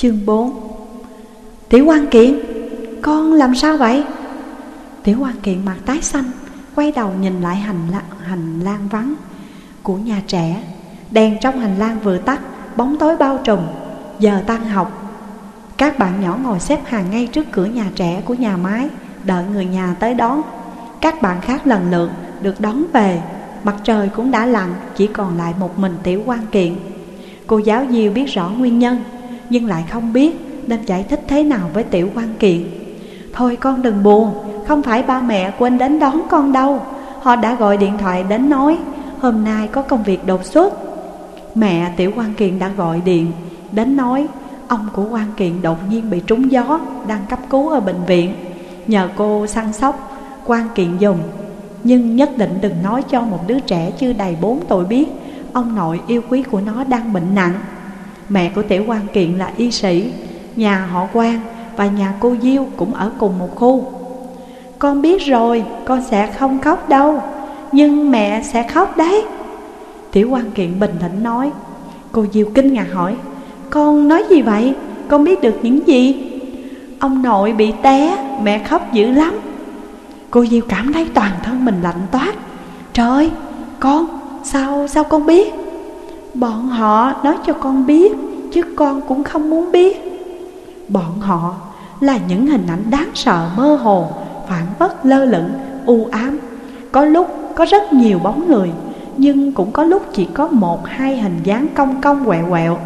Chương 4 Tiểu quan kiện Con làm sao vậy? Tiểu quan kiện mặt tái xanh Quay đầu nhìn lại hành, la, hành lang vắng Của nhà trẻ. Đèn trong hành lang vừa tắt Bóng tối bao trùm. Giờ tan học. Các bạn nhỏ ngồi xếp hàng ngay trước cửa nhà trẻ của nhà máy Đợi người nhà tới đón. Các bạn khác lần lượt được đón về. Mặt trời cũng đã lặn Chỉ còn lại một mình tiểu quan kiện. Cô giáo Diêu biết rõ nguyên nhân. Nhưng lại không biết Nên giải thích thế nào với tiểu quan kiện. Thôi con đừng buồn, Không phải ba mẹ quên đến đón con đâu. Họ đã gọi điện thoại đến nói, Hôm nay có công việc đột xuất. Mẹ tiểu quan kiện đã gọi điện, Đến nói, Ông của quan kiện đột nhiên bị trúng gió, Đang cấp cứu ở bệnh viện. Nhờ cô săn sóc, quan kiện dùng. Nhưng nhất định đừng nói cho một đứa trẻ chưa đầy 4 tuổi biết, Ông nội yêu quý của nó đang bệnh nặng. Mẹ của tiểu quan kiện là y sĩ Nhà họ quan và nhà cô Diêu cũng ở cùng một khu Con biết rồi, con sẽ không khóc đâu Nhưng mẹ sẽ khóc đấy Tiểu quan kiện bình tĩnh nói Cô Diêu kinh ngạc hỏi Con nói gì vậy? Con biết được những gì? Ông nội bị té, mẹ khóc dữ lắm Cô Diêu cảm thấy toàn thân mình lạnh toát Trời, con, sao, sao con biết? Bọn họ nói cho con biết Chứ con cũng không muốn biết. Bọn họ là những hình ảnh đáng sợ mơ hồ Phản phất lơ lửng, u ám. Có lúc có rất nhiều bóng người Nhưng cũng có lúc chỉ có một hai hình dáng cong cong quẹo quẹo.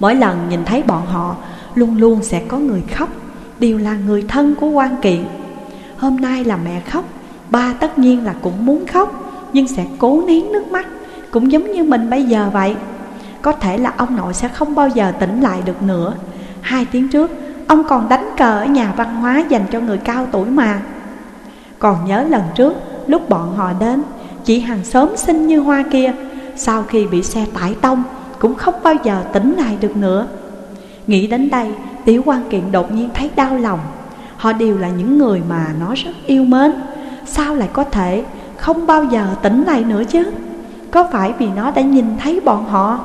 Mỗi lần nhìn thấy bọn họ Luôn luôn sẽ có người khóc Đều là người thân của quan kiện Hôm nay là mẹ khóc Ba tất nhiên là cũng muốn khóc Nhưng sẽ cố nén nước mắt. Cũng giống như mình bây giờ vậy. Có thể là ông nội sẽ không bao giờ tỉnh lại được nữa. Hai tiếng trước, Ông còn đánh cờ ở nhà văn hóa dành cho người cao tuổi mà. Còn nhớ lần trước, Lúc bọn họ đến, Chị hàng xóm xinh như hoa kia, Sau khi bị xe tải tông, Cũng không bao giờ tỉnh lại được nữa. Nghĩ đến đây, Tiểu quan kiện đột nhiên thấy đau lòng. Họ đều là những người mà nó rất yêu mến. Sao lại có thể không bao giờ tỉnh lại nữa chứ? Có phải vì nó đã nhìn thấy bọn họ?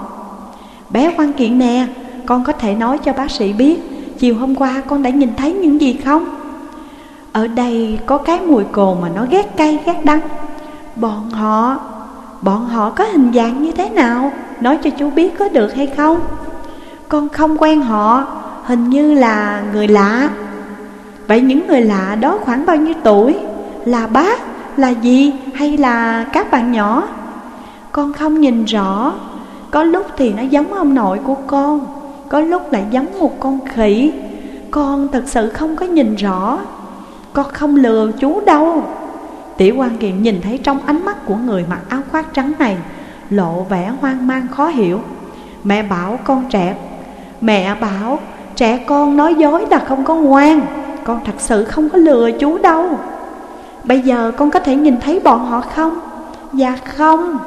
Bé quan kiện nè, Con có thể nói cho bác sĩ biết, Chiều hôm qua con đã nhìn thấy những gì không? Ở đây có cái mùi cồn mà nó ghét cay, ghét đắng. Bọn họ Bọn họ có hình dạng như thế nào? Nói cho chú biết có được hay không? Con không quen họ, Hình như là người lạ. Vậy những người lạ đó khoảng bao nhiêu tuổi? Là bác, Là gì Hay là các bạn nhỏ? Con không nhìn rõ. Có lúc thì nó giống ông nội của con, Có lúc lại giống một con khỉ. Con thật sự không có nhìn rõ, Con không lừa chú đâu. Tiểu quan kiện nhìn thấy trong ánh mắt của người mặc áo khoác trắng này Lộ vẻ hoang mang khó hiểu. Mẹ bảo con trẻ, Mẹ bảo, trẻ con nói dối là không có ngoan, Con thật sự không có lừa chú đâu. Bây giờ con có thể nhìn thấy bọn họ không? Dạ không.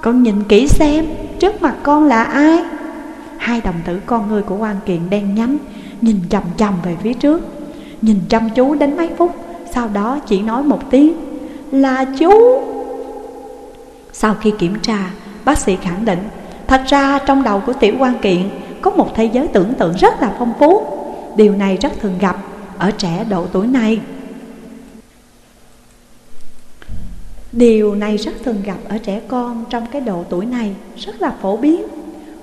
Con nhìn kỹ xem, Trước mặt con là ai? Hai đồng tử con người của quan kiện đen nhánh, Nhìn chầm chầm về phía trước, Nhìn chăm chú đến mấy phút, Sau đó chỉ nói một tiếng, Là chú. Sau khi kiểm tra, Bác sĩ khẳng định, Thật ra trong đầu của tiểu quan kiện Có một thế giới tưởng tượng rất là phong phú. Điều này rất thường gặp Ở trẻ độ tuổi này. Điều này rất thường gặp ở trẻ con trong cái độ tuổi này, Rất là phổ biến.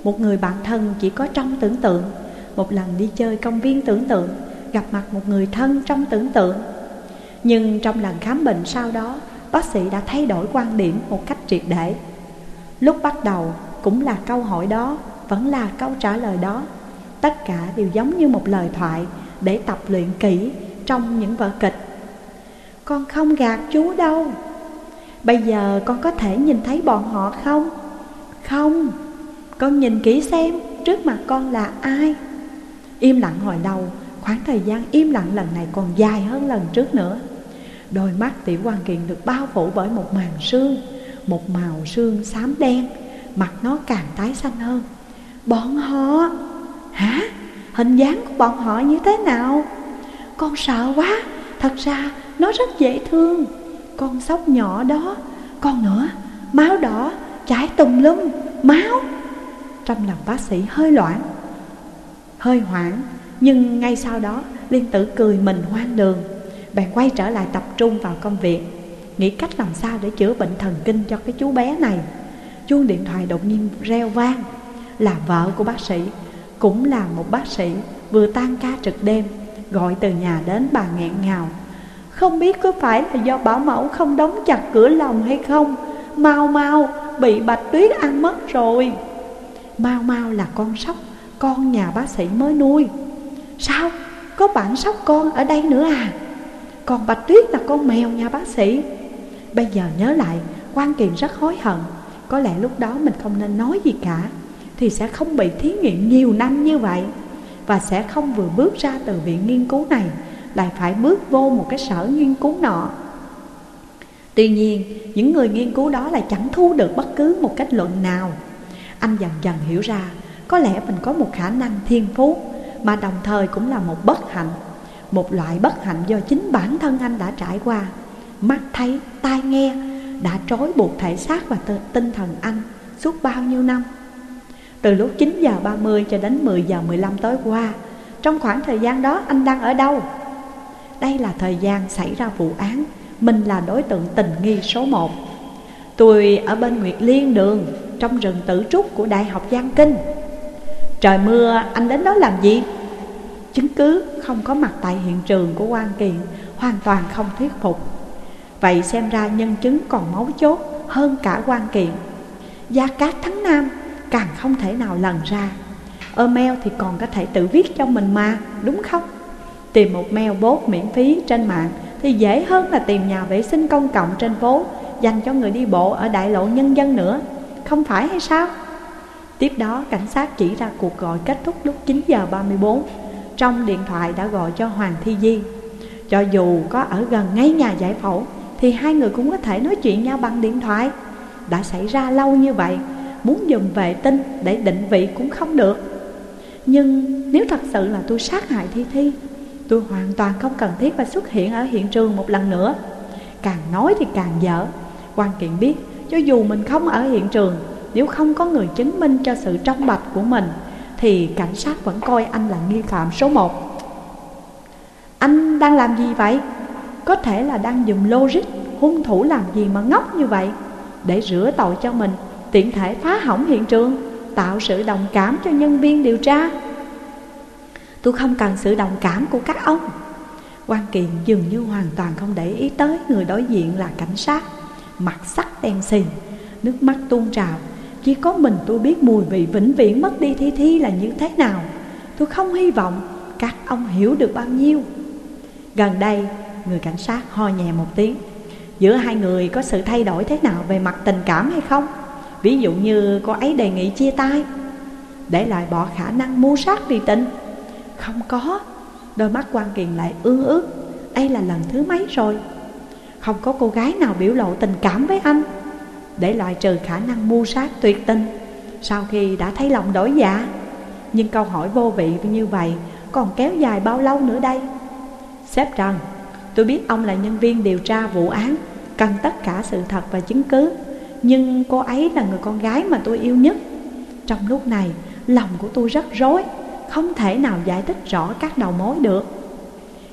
Một người bạn thân chỉ có trong tưởng tượng, Một lần đi chơi công viên tưởng tượng, Gặp mặt một người thân trong tưởng tượng. Nhưng trong lần khám bệnh sau đó, Bác sĩ đã thay đổi quan điểm một cách triệt để. Lúc bắt đầu cũng là câu hỏi đó, Vẫn là câu trả lời đó. Tất cả đều giống như một lời thoại Để tập luyện kỹ trong những vở kịch. Con không gạt chú đâu. Bây giờ con có thể nhìn thấy bọn họ không? Không Con nhìn kỹ xem trước mặt con là ai Im lặng hồi lâu Khoảng thời gian im lặng lần này còn dài hơn lần trước nữa Đôi mắt tiểu quan kiện được bao phủ bởi một màn sương, Một màu sương xám đen, Mặt nó càng tái xanh hơn Bọn họ Hả? Hình dáng của bọn họ như thế nào? Con sợ quá, Thật ra nó rất dễ thương con sóc nhỏ đó, Con nữa, Máu đỏ, Chảy tùm lum, Máu. Trong lòng bác sĩ hơi loạn, Hơi hoảng, Nhưng ngay sau đó, Liên tử cười mình hoang đường. Bạn quay trở lại tập trung vào công việc, Nghĩ cách làm sao để chữa bệnh thần kinh cho cái chú bé này. Chuông điện thoại đột nhiên reo vang, Là vợ của bác sĩ, Cũng là một bác sĩ Vừa tan ca trực đêm, Gọi từ nhà đến bà nghẹn ngào. Không biết có phải là do bảo mẫu không đóng chặt cửa lòng hay không. Mau mau, bị bạch tuyết ăn mất rồi. Mau mau là con sóc, Con nhà bác sĩ mới nuôi. Sao? Có bạn sóc con ở đây nữa à? Còn bạch tuyết là con mèo nhà bác sĩ. Bây giờ nhớ lại, quan kiện rất hối hận. Có lẽ lúc đó mình không nên nói gì cả, Thì sẽ không bị thí nghiệm nhiều năm như vậy Và sẽ không vừa bước ra từ viện nghiên cứu này lại phải bước vô một cái sở nghiên cứu nọ. Tuy nhiên, những người nghiên cứu đó lại chẳng thu được bất cứ một kết luận nào. Anh dần dần hiểu ra Có lẽ mình có một khả năng thiên phú Mà đồng thời cũng là một bất hạnh Một loại bất hạnh do chính bản thân anh đã trải qua. Mắt thấy, tai nghe Đã trói buộc thể xác và tinh thần anh suốt bao nhiêu năm. Từ lúc 9 giờ 30 cho đến 10 giờ 15 tối qua Trong khoảng thời gian đó anh đang ở đâu? Đây là thời gian xảy ra vụ án. Mình là đối tượng tình nghi số 1 Tôi ở bên Nguyệt Liên đường Trong rừng tử trúc của Đại học Giang Kinh. Trời mưa anh đến đó làm gì? Chứng cứ không có mặt tại hiện trường của quan kiện Hoàn toàn không thuyết phục. Vậy xem ra nhân chứng còn máu chốt hơn cả quan kiện Gia Cát Thắng Nam càng không thể nào lần ra. Email thì còn có thể tự viết cho mình mà, đúng không? Tìm một mail bốt miễn phí trên mạng thì dễ hơn là tìm nhà vệ sinh công cộng trên phố, dành cho người đi bộ ở đại lộ nhân dân nữa. Không phải hay sao? Tiếp đó, cảnh sát chỉ ra cuộc gọi kết thúc lúc 9 giờ 34 Trong điện thoại đã gọi cho Hoàng Thi Di. Cho dù có ở gần ngay nhà giải phẫu, Thì hai người cũng có thể nói chuyện nhau bằng điện thoại. Đã xảy ra lâu như vậy, Muốn dùng vệ tinh để định vị cũng không được. Nhưng nếu thật sự là tôi sát hại Thi Thi Tôi hoàn toàn không cần thiết phải xuất hiện ở hiện trường một lần nữa. Càng nói thì càng dở. Quan kiện biết, cho dù mình không ở hiện trường, Nếu không có người chứng minh cho sự trong bạch của mình, Thì cảnh sát vẫn coi anh là nghi phạm số 1 Anh đang làm gì vậy? Có thể là đang dùng logic, Hung thủ làm gì mà ngốc như vậy? Để rửa tội cho mình, Tiện thể phá hỏng hiện trường, Tạo sự đồng cảm cho nhân viên điều tra. Tôi không cần sự đồng cảm của các ông. Quan kiện dường như hoàn toàn không để ý tới người đối diện là cảnh sát. Mặt sắc đen xì, Nước mắt tuôn trào. Chỉ có mình tôi biết mùi vị vĩnh viễn mất đi thi thi là như thế nào. Tôi không hy vọng các ông hiểu được bao nhiêu. Gần đây, người cảnh sát ho nhẹ một tiếng. Giữa hai người có sự thay đổi thế nào về mặt tình cảm hay không? Ví dụ như cô ấy đề nghị chia tay. Để lại bỏ khả năng mua sát vì tình không có. Đôi mắt quan kiền lại ương ước Đây là lần thứ mấy rồi? Không có cô gái nào biểu lộ tình cảm với anh. Để loại trừ khả năng mua sát tuyệt tình, Sau khi đã thấy lòng đổi dạ. Nhưng câu hỏi vô vị như vậy Còn kéo dài bao lâu nữa đây? Sếp Trần, Tôi biết ông là nhân viên điều tra vụ án, Cần tất cả sự thật và chứng cứ. Nhưng cô ấy là người con gái mà tôi yêu nhất. Trong lúc này, Lòng của tôi rất rối không thể nào giải thích rõ các đầu mối được.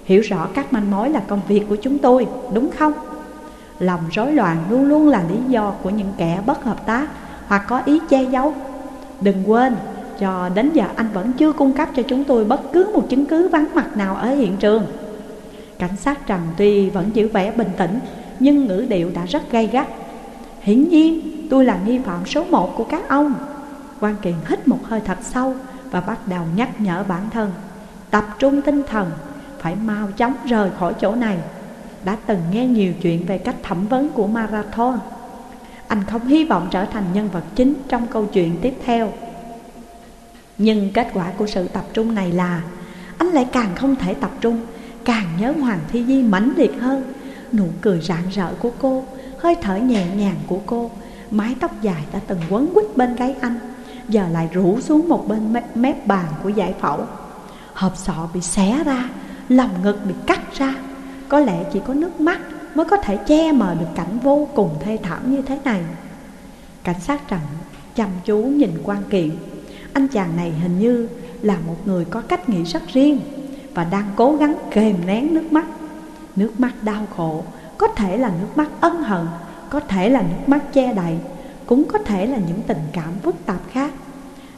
Hiểu rõ các manh mối là công việc của chúng tôi, đúng không? Lòng rối loạn luôn luôn là lý do của những kẻ bất hợp tác hoặc có ý che giấu. Đừng quên, cho đến giờ anh vẫn chưa cung cấp cho chúng tôi bất cứ một chứng cứ vắng mặt nào ở hiện trường. Cảnh sát Trần tuy vẫn giữ vẻ bình tĩnh Nhưng ngữ điệu đã rất gay gắt. Hiển nhiên tôi là nghi phạm số một của các ông. Quan kiện hít một hơi thật sâu và bắt đầu nhắc nhở bản thân, Tập trung tinh thần, Phải mau chóng rời khỏi chỗ này. Đã từng nghe nhiều chuyện về cách thẩm vấn của Marathon. Anh không hy vọng trở thành nhân vật chính trong câu chuyện tiếp theo. Nhưng kết quả của sự tập trung này là, Anh lại càng không thể tập trung, Càng nhớ Hoàng Thi Di mãnh liệt hơn. Nụ cười rạng rỡ của cô, Hơi thở nhẹ nhàng của cô, Mái tóc dài đã từng quấn quýt bên gáy anh. Giờ lại rủ xuống một bên mép, bàn của giải phẫu. Hộp sọ bị xé ra Lòng ngực bị cắt ra. Có lẽ chỉ có nước mắt mới có thể che mờ được cảnh vô cùng thê thảm như thế này. Cảnh sát Trần chăm chú nhìn quan kiện Anh chàng này hình như là một người có cách nghĩ rất riêng Và đang cố gắng kềm nén nước mắt. Nước mắt đau khổ Có thể là nước mắt ân hận Có thể là nước mắt che đậy Cũng có thể là những tình cảm phức tạp khác.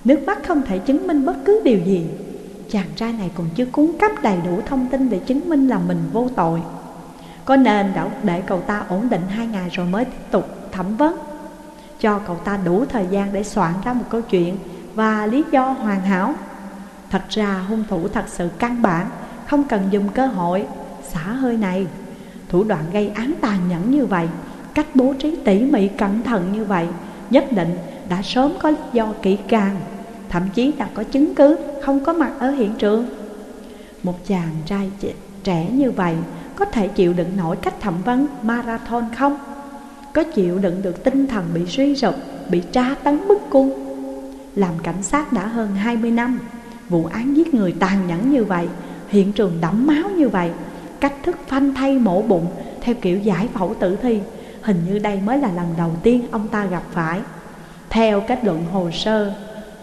Nước mắt không thể chứng minh bất cứ điều gì. Chàng trai này còn chưa cung cấp đầy đủ thông tin để chứng minh là mình vô tội. Có nên đã để cậu ta ổn định hai ngày rồi mới tiếp tục thẩm vấn? Cho cậu ta đủ thời gian để soạn ra một câu chuyện và lý do hoàn hảo. Thật ra hung thủ thật sự căn bản, Không cần dùng cơ hội. Xả hơi này, Thủ đoạn gây án tàn nhẫn như vậy, Cách bố trí tỉ mỉ cẩn thận như vậy, Nhất định đã sớm có lý do kỹ càng, Thậm chí đã có chứng cứ không có mặt ở hiện trường. Một chàng trai trẻ như vậy Có thể chịu đựng nổi cách thẩm vấn marathon không? Có chịu đựng được tinh thần bị suy sụp, Bị tra tấn bức cung? Làm cảnh sát đã hơn 20 năm, Vụ án giết người tàn nhẫn như vậy, Hiện trường đẫm máu như vậy, Cách thức phanh thay mổ bụng Theo kiểu giải phẫu tử thi, Hình như đây mới là lần đầu tiên ông ta gặp phải. Theo kết luận hồ sơ.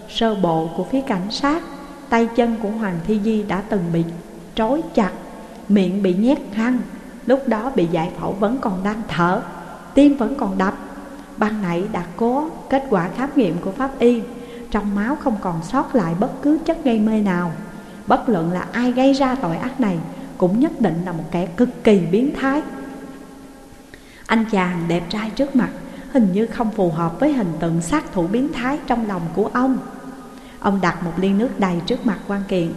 Sơ bộ của phía cảnh sát, Tay chân của Hoàng Thi Di đã từng bị trói chặt, Miệng bị nhét răng, Lúc đó bị giải phẫu vẫn còn đang thở, Tim vẫn còn đập. Ban nãy đã có kết quả khám nghiệm của pháp y, Trong máu không còn sót lại bất cứ chất gây mê nào. Bất luận là ai gây ra tội ác này Cũng nhất định là một kẻ cực kỳ biến thái. Anh chàng đẹp trai trước mặt Hình như không phù hợp với hình tượng sát thủ biến thái trong lòng của ông. Ông đặt một ly nước đầy trước mặt quan kiện.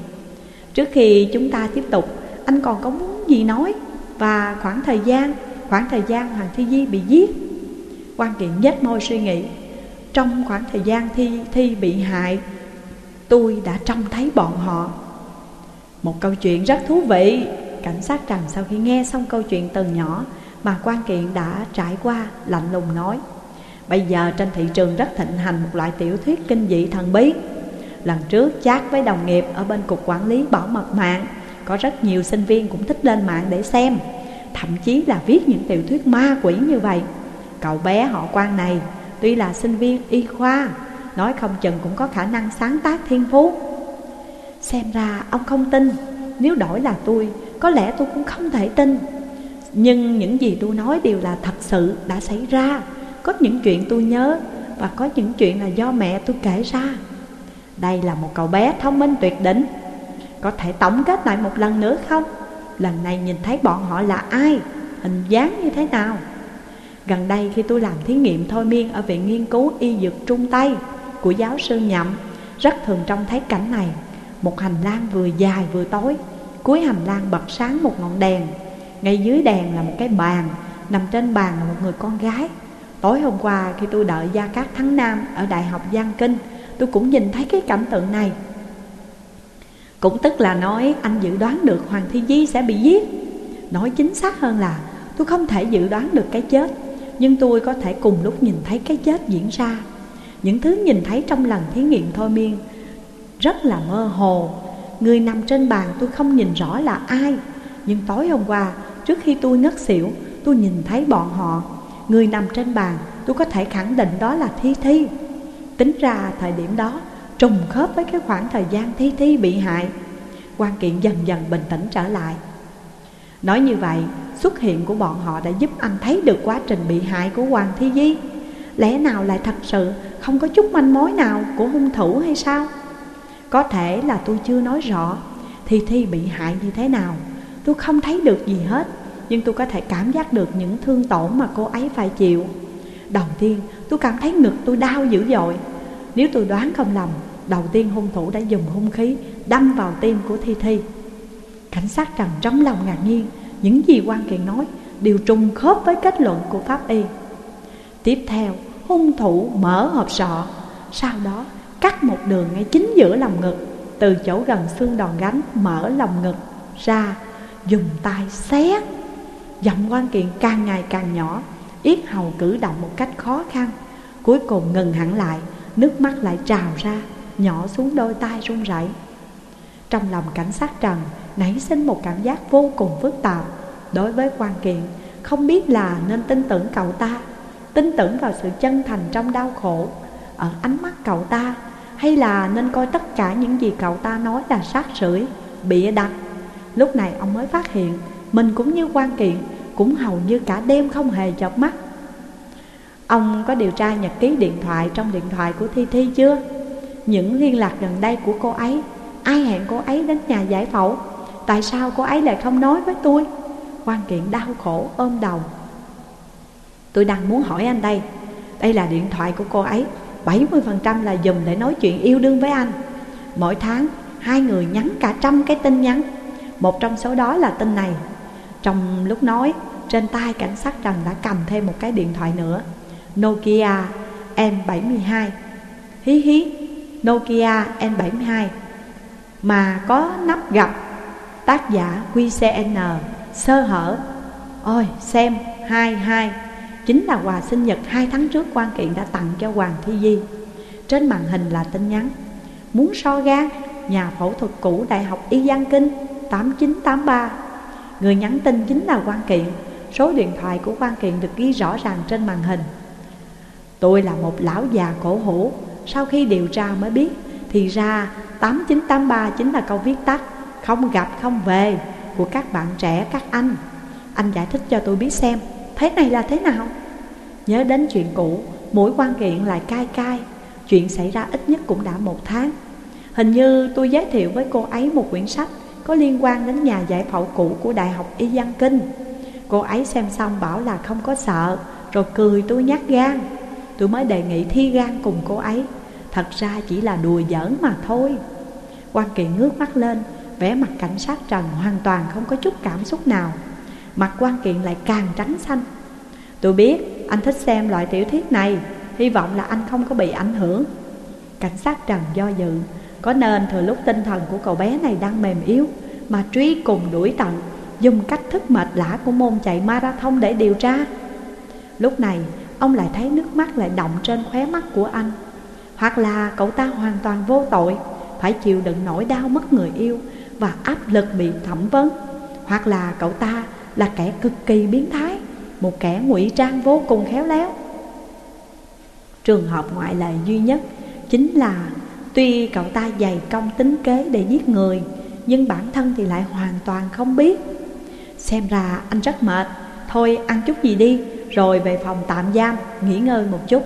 Trước khi chúng ta tiếp tục, Anh còn có muốn gì nói? Và khoảng thời gian, Khoảng thời gian Hoàng Thi Di bị giết. Quan kiện nhếch môi suy nghĩ. Trong khoảng thời gian Thi Thi bị hại, Tôi đã trông thấy bọn họ. Một câu chuyện rất thú vị. Cảnh sát Trần sau khi nghe xong câu chuyện từ nhỏ mà quan kiện đã trải qua, lạnh lùng nói. Bây giờ trên thị trường rất thịnh hành một loại tiểu thuyết kinh dị thần bí. Lần trước chat với đồng nghiệp ở bên cục quản lý bảo mật mạng, Có rất nhiều sinh viên cũng thích lên mạng để xem, Thậm chí là viết những tiểu thuyết ma quỷ như vậy. Cậu bé họ quan này, tuy là sinh viên y khoa, Nói không chừng cũng có khả năng sáng tác thiên phú. Xem ra ông không tin, Nếu đổi là tôi, Có lẽ tôi cũng không thể tin. Nhưng những gì tôi nói đều là thật sự đã xảy ra Có những chuyện tôi nhớ Và có những chuyện là do mẹ tôi kể ra đây là một cậu bé thông minh tuyệt đỉnh Có thể tổng kết lại một lần nữa không? Lần này nhìn thấy bọn họ là ai? Hình dáng như thế nào? Gần đây khi tôi làm thí nghiệm thôi miên ở Viện Nghiên cứu Y Dược Trung Tây của giáo sư Nhậm, Rất thường trông thấy cảnh này Một hành lang vừa dài vừa tối, Cuối hành lang bật sáng một ngọn đèn ngay dưới đèn là một cái bàn, Nằm trên bàn là một người con gái. Tối hôm qua khi tôi đợi Gia Cát Thắng Nam ở Đại học Giang Kinh, tôi cũng nhìn thấy cái cảnh tượng này. Cũng tức là nói anh dự đoán được Hoàng Thi Di sẽ bị giết. Nói chính xác hơn là tôi không thể dự đoán được cái chết, Nhưng tôi có thể cùng lúc nhìn thấy cái chết diễn ra. Những thứ nhìn thấy trong lần thí nghiệm thôi miên Rất là mơ hồ. Người nằm trên bàn tôi không nhìn rõ là ai, Nhưng tối hôm qua trước khi tôi ngất xỉu, Tôi nhìn thấy bọn họ. Người nằm trên bàn, tôi có thể khẳng định đó là Thi Thi. Tính ra thời điểm đó, trùng khớp với cái khoảng thời gian Thi Thi bị hại. Quan kiện dần dần bình tĩnh trở lại. Nói như vậy, xuất hiện của bọn họ đã giúp anh thấy được quá trình bị hại của Hoàng Thi Di. Lẽ nào lại thật sự không có chút manh mối nào của hung thủ hay sao? Có thể là tôi chưa nói rõ, Thi Thi bị hại như thế nào. Tôi không thấy được gì hết, Nhưng tôi có thể cảm giác được những thương tổn mà cô ấy phải chịu. Đầu tiên, tôi cảm thấy ngực tôi đau dữ dội. Nếu tôi đoán không lầm, Đầu tiên hung thủ đã dùng hung khí Đâm vào tim của Thi Thi. Cảnh sát Trần trống lòng ngạc nhiên, Những gì quan kiện nói Đều trùng khớp với kết luận của pháp y. Tiếp theo, hung thủ mở hộp sọ. Sau đó, cắt một đường ngay chính giữa lòng ngực, Từ chỗ gần xương đòn gánh mở lòng ngực ra. Dùng tay xé Giọng quan kiện càng ngày càng nhỏ. Yết hầu cử động một cách khó khăn. Cuối cùng ngừng hẳn lại. Nước mắt lại trào ra. Nhỏ xuống đôi tay run rẩy. Trong lòng cảnh sát Trần Nảy sinh một cảm giác vô cùng phức tạp. Đối với quan kiện Không biết là nên tin tưởng cậu ta Tin tưởng vào sự chân thành trong đau khổ Ở ánh mắt cậu ta Hay là nên coi tất cả những gì cậu ta nói là sát sưởi, bịa đặt Lúc này ông mới phát hiện, Mình cũng như quan kiện, Cũng hầu như cả đêm không hề chợp mắt. Ông có điều tra nhật ký điện thoại trong điện thoại của Thi Thi chưa? Những liên lạc gần đây của cô ấy, Ai hẹn cô ấy đến nhà giải phẫu? Tại sao cô ấy lại không nói với tôi? Quan kiện đau khổ ôm đầu. Tôi đang muốn hỏi anh đây. Đây là điện thoại của cô ấy 70% là dùng để nói chuyện yêu đương với anh. Mỗi tháng, hai người nhắn cả trăm cái tin nhắn. Một trong số đó là tin này. Trong lúc nói, Trên tay cảnh sát Trần đã cầm thêm một cái điện thoại nữa. Nokia N72 Hí hí, Nokia N72 Mà có nắp gặp Tác giả QCN Sơ hở. Ôi, xem 22 Chính là quà sinh nhật hai tháng trước quan kiện đã tặng cho Hoàng Thi Di. Trên màn hình là tin nhắn. Muốn so gan Nhà phẫu thuật cũ Đại học Y Giang Kinh. 8983 Người nhắn tin chính là quan kiện. Số điện thoại của quan kiện được ghi rõ ràng trên màn hình. Tôi là một lão già cổ hủ. Sau khi điều tra mới biết, Thì ra 8983 chính là câu viết tắt Không gặp, không về Của các bạn trẻ, các anh. Anh giải thích cho tôi biết xem, Thế này là thế nào? Nhớ đến chuyện cũ Mũi quan kiện lại cai cai Chuyện xảy ra ít nhất cũng đã một tháng. Hình như tôi giới thiệu với cô ấy một quyển sách có liên quan đến nhà giải phẫu cũ của Đại học Y Văn Kinh. Cô ấy xem xong bảo là không có sợ, Rồi cười tôi nhát gan. Tôi mới đề nghị thi gan cùng cô ấy. Thật ra chỉ là đùa giỡn mà thôi. Quan kỳ ngước mắt lên, vẻ mặt cảnh sát Trần hoàn toàn không có chút cảm xúc nào. Mặt quan kiện lại càng trắng xanh. Tôi biết, anh thích xem loại tiểu thuyết này, Hy vọng là anh không có bị ảnh hưởng. Cảnh sát Trần do dự có nên thừa lúc tinh thần của cậu bé này đang mềm yếu, Mà truy cùng đuổi tận Dùng cách thức mệt lã của môn chạy marathon để điều tra? Lúc này, ông lại thấy nước mắt lại động trên khóe mắt của anh. Hoặc là cậu ta hoàn toàn vô tội, Phải chịu đựng nỗi đau mất người yêu Và áp lực bị thẩm vấn. Hoặc là cậu ta là kẻ cực kỳ biến thái, Một kẻ ngụy trang vô cùng khéo léo. Trường hợp ngoại lệ duy nhất Chính là Tuy cậu ta dày công tính kế để giết người, Nhưng bản thân thì lại hoàn toàn không biết. Xem ra anh rất mệt. Thôi ăn chút gì đi, Rồi về phòng tạm giam, Nghỉ ngơi một chút.